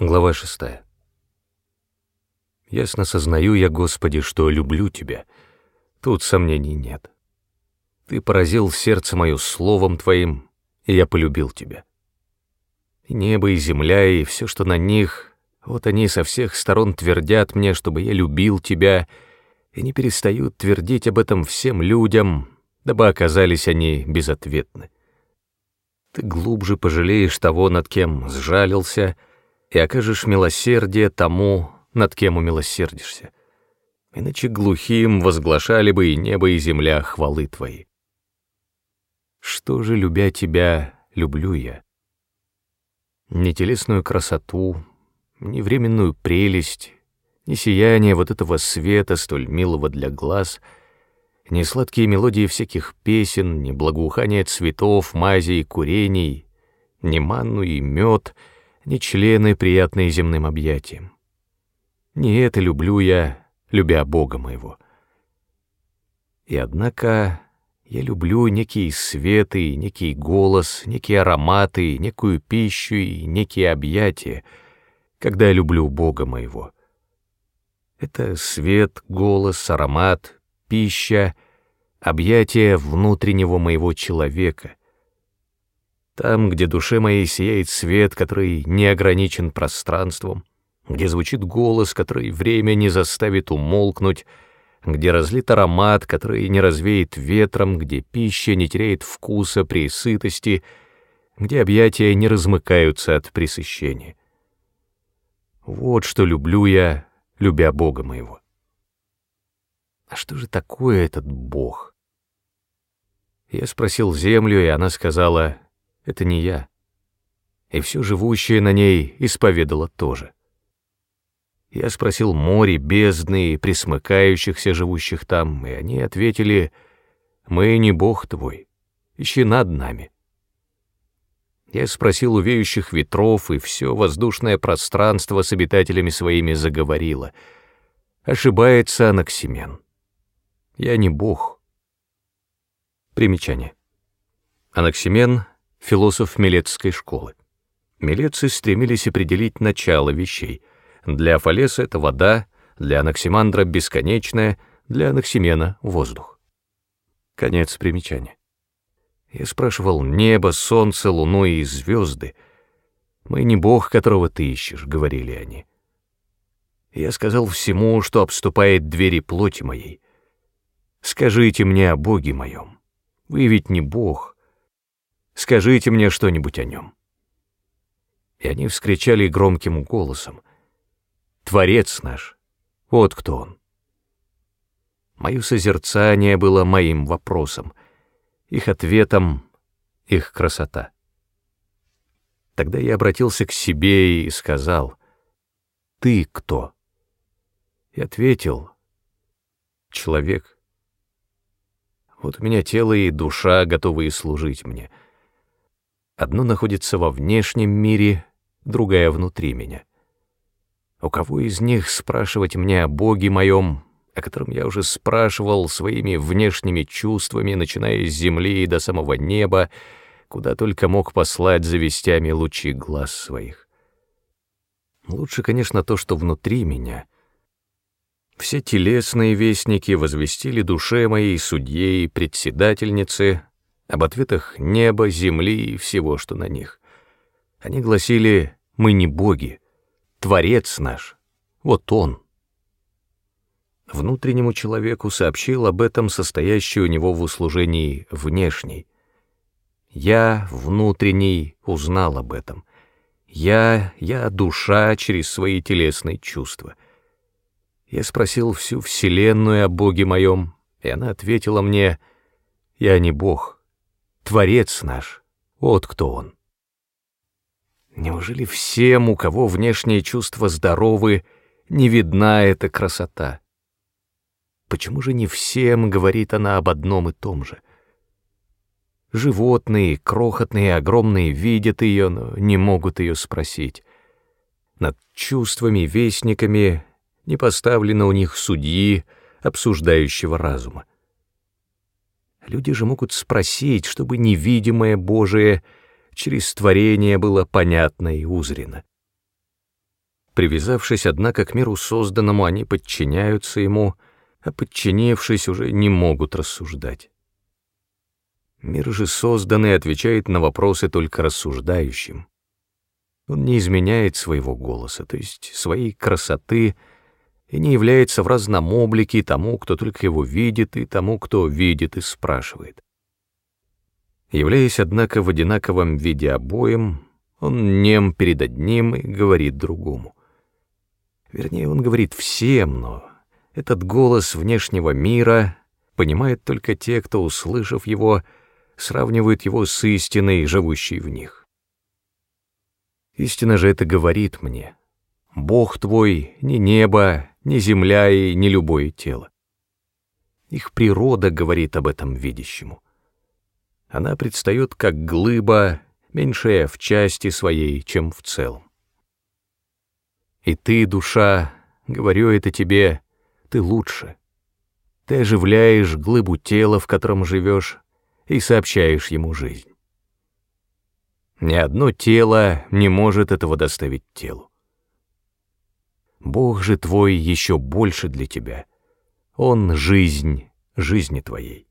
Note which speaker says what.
Speaker 1: Глава шестая. Ясно сознаю я, Господи, что люблю Тебя. Тут сомнений нет. Ты поразил сердце мое словом Твоим, и я полюбил Тебя. И небо, и земля, и все, что на них, вот они со всех сторон твердят мне, чтобы я любил Тебя, и не перестают твердить об этом всем людям, дабы оказались они безответны. Ты глубже пожалеешь того, над кем сжалился, — и окажешь милосердие тому, над кем умилосердишься. Иначе глухим возглашали бы и небо, и земля хвалы твои. Что же, любя тебя, люблю я? Не телесную красоту, не временную прелесть, не сияние вот этого света, столь милого для глаз, не сладкие мелодии всяких песен, не благоухание цветов, мазей, курений, не манну и мед — не члены, приятные земным объятиям. Не это люблю я, любя Бога моего. И однако я люблю некие светы, некий голос, некие ароматы, некую пищу и некие объятия, когда я люблю Бога моего. Это свет, голос, аромат, пища, объятия внутреннего моего человека, там, где душе моей сияет свет, который не ограничен пространством, где звучит голос, который время не заставит умолкнуть, где разлит аромат, который не развеет ветром, где пища не теряет вкуса при сытости, где объятия не размыкаются от пресыщения. Вот что люблю я, любя Бога моего. А что же такое этот Бог? Я спросил землю, и она сказала — это не я. И все живущее на ней исповедало тоже. Я спросил море, бездны и присмыкающихся, живущих там, и они ответили, «Мы не Бог твой, ищи над нами». Я спросил у веющих ветров, и все воздушное пространство с обитателями своими заговорило. Ошибается Анаксимен. Я не Бог. Примечание. Анаксимен — философ Милетской школы. Милетцы стремились определить начало вещей. Для Фалеса это вода, для Анаксимандра — бесконечная, для Анаксимена — воздух. Конец примечания. Я спрашивал небо, солнце, луну и звезды. «Мы не бог, которого ты ищешь», — говорили они. Я сказал всему, что обступает двери плоти моей. «Скажите мне о Боге моем. Вы ведь не Бог, Скажите мне что-нибудь о нем». И они вскричали громким голосом. «Творец наш! Вот кто он!» Мое созерцание было моим вопросом, их ответом — их красота. Тогда я обратился к себе и сказал, «Ты кто?» И ответил, «Человек. Вот у меня тело и душа, готовые служить мне». Одно находится во внешнем мире, другая внутри меня. У кого из них спрашивать мне о Боге моем, о котором я уже спрашивал своими внешними чувствами, начиная с земли и до самого неба, куда только мог послать за вестями лучи глаз своих. Лучше, конечно, то, что внутри меня. Все телесные вестники возвестили душе моей судье и председательнице об ответах неба, земли и всего, что на них. Они гласили «Мы не боги, Творец наш, вот Он». Внутреннему человеку сообщил об этом состоящий у него в услужении внешний. Я, внутренний, узнал об этом. Я, я душа через свои телесные чувства. Я спросил всю Вселенную о Боге моем, и она ответила мне, «Я не Бог, Творец наш, вот кто он. Неужели всем, у кого внешние чувства здоровы, не видна эта красота? Почему же не всем говорит она об одном и том же? Животные, крохотные, огромные, видят ее, но не могут ее спросить. Над чувствами-вестниками не поставлено у них судьи, обсуждающего разума. Люди же могут спросить, чтобы невидимое Божие через творение было понятно и узрено. Привязавшись, однако, к миру созданному, они подчиняются ему, а подчинившись, уже не могут рассуждать. Мир же созданный отвечает на вопросы только рассуждающим. Он не изменяет своего голоса, то есть своей красоты, и не является в разном облике тому, кто только его видит, и тому, кто видит и спрашивает. Являясь, однако, в одинаковом виде обоим, он нем перед одним и говорит другому. Вернее, он говорит всем, но этот голос внешнего мира понимает только те, кто, услышав его, сравнивают его с истиной, живущей в них. Истина же это говорит мне. Бог твой — ни небо, ни земля и ни любое тело. Их природа говорит об этом видящему. Она предстает как глыба, меньшая в части своей, чем в целом. И ты, душа, говорю это тебе, ты лучше. Ты оживляешь глыбу тела, в котором живешь, и сообщаешь ему жизнь. Ни одно тело не может этого доставить телу. Бог же твой еще больше для тебя. Он — жизнь жизни твоей.